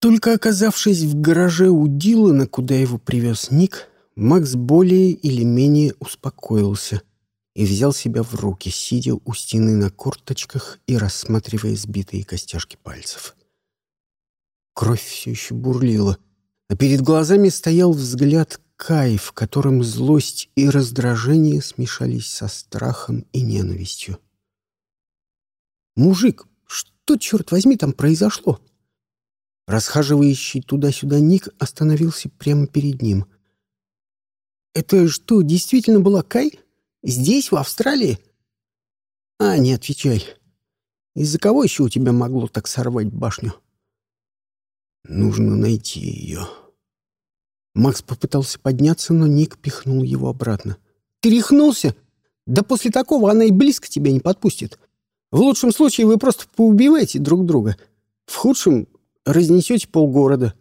Только оказавшись в гараже у Дилана, куда его привез Ник, Макс более или менее успокоился и взял себя в руки, сидя у стены на корточках и рассматривая сбитые костяшки пальцев. Кровь все еще бурлила, а перед глазами стоял взгляд Кай, в котором злость и раздражение смешались со страхом и ненавистью. «Мужик, что, черт возьми, там произошло?» Расхаживающий туда-сюда Ник остановился прямо перед ним. «Это что, действительно была Кай? Здесь, в Австралии?» «А, не отвечай. Из-за кого еще у тебя могло так сорвать башню?» «Нужно найти ее». Макс попытался подняться, но Ник пихнул его обратно. «Ты рехнулся? Да после такого она и близко тебя не подпустит. В лучшем случае вы просто поубиваете друг друга. В худшем разнесете полгорода.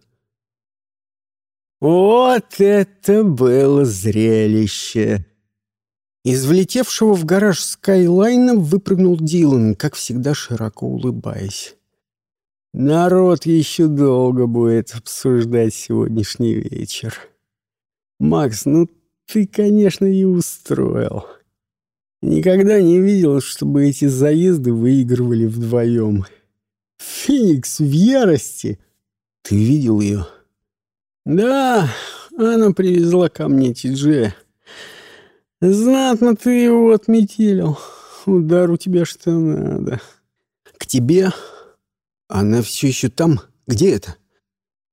Вот это было зрелище! Из влетевшего в гараж Скайлайна выпрыгнул Дилан, как всегда широко улыбаясь. Народ еще долго будет обсуждать сегодняшний вечер. Макс, ну ты, конечно, и устроил. Никогда не видел, чтобы эти заезды выигрывали вдвоем. — Феникс в ярости. Ты видел ее? Да, она привезла ко мне Тидже. Знатно ты его отметилил. Удар у тебя что надо. К тебе? Она все еще там? Где это?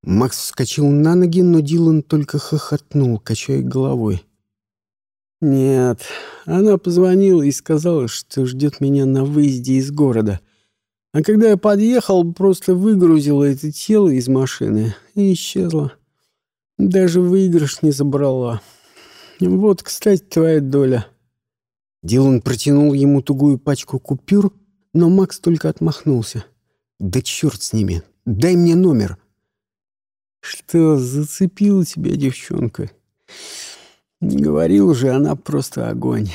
Макс вскочил на ноги, но Дилан только хохотнул, качая головой. «Нет, она позвонила и сказала, что ждет меня на выезде из города. А когда я подъехал, просто выгрузила это тело из машины и исчезла. Даже выигрыш не забрала. Вот, кстати, твоя доля. Дилан протянул ему тугую пачку купюр, но Макс только отмахнулся. «Да черт с ними! Дай мне номер!» «Что, зацепила тебя девчонка?» «Не говорил же, она просто огонь.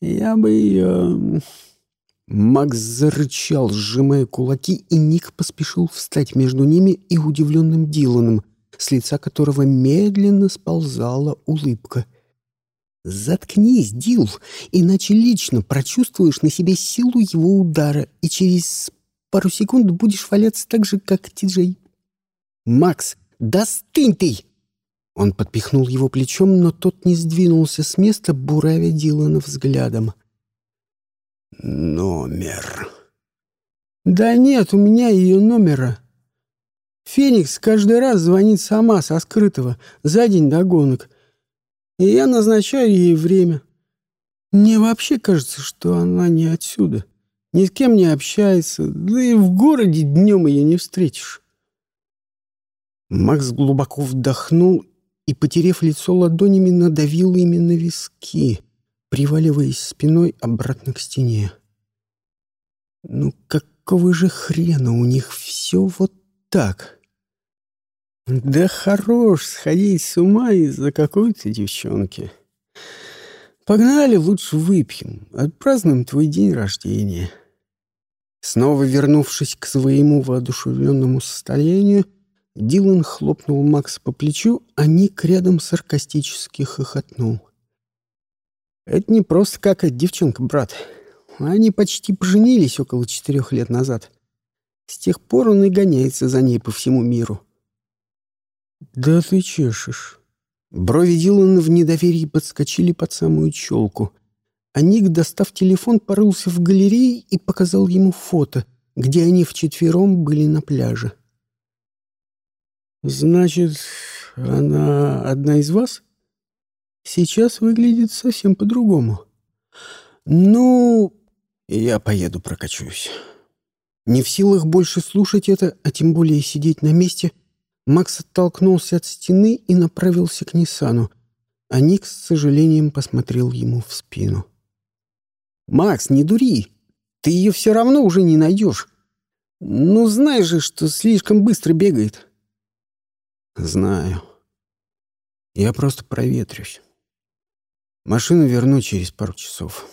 Я бы ее...» Макс зарычал, сжимая кулаки, и Ник поспешил встать между ними и удивленным Диланом, с лица которого медленно сползала улыбка. «Заткнись, Дил, иначе лично прочувствуешь на себе силу его удара, и через пару секунд будешь валяться так же, как Ти-Джей». «Макс, достынь ты!» Он подпихнул его плечом, но тот не сдвинулся с места, буравя Дилана взглядом. «Номер». «Да нет, у меня ее номера. Феникс каждый раз звонит сама со скрытого, за день до гонок. И я назначаю ей время. Мне вообще кажется, что она не отсюда. Ни с кем не общается, да и в городе днем ее не встретишь». Макс глубоко вдохнул и, потерев лицо ладонями, надавил ими на виски приваливаясь спиной обратно к стене. Ну какого же хрена у них все вот так? Да хорош сходить с ума из-за какой-то девчонки. Погнали, лучше выпьем, отпразднуем твой день рождения. Снова вернувшись к своему воодушевленному состоянию, Дилан хлопнул Макса по плечу, а Ник рядом саркастически хохотнул. Это не просто какая девчонка, брат. Они почти поженились около четырех лет назад. С тех пор он и гоняется за ней по всему миру. Да ты чешешь. Брови Дилана в недоверии подскочили под самую челку. А Ник, достав телефон, порылся в галерее и показал ему фото, где они вчетвером были на пляже. «Значит, она одна из вас?» Сейчас выглядит совсем по-другому. Ну, я поеду прокачусь. Не в силах больше слушать это, а тем более сидеть на месте, Макс оттолкнулся от стены и направился к Ниссану, а Ник с сожалением посмотрел ему в спину. «Макс, не дури! Ты ее все равно уже не найдешь. Ну, знаешь же, что слишком быстро бегает». «Знаю. Я просто проветрюсь. Машину верну через пару часов.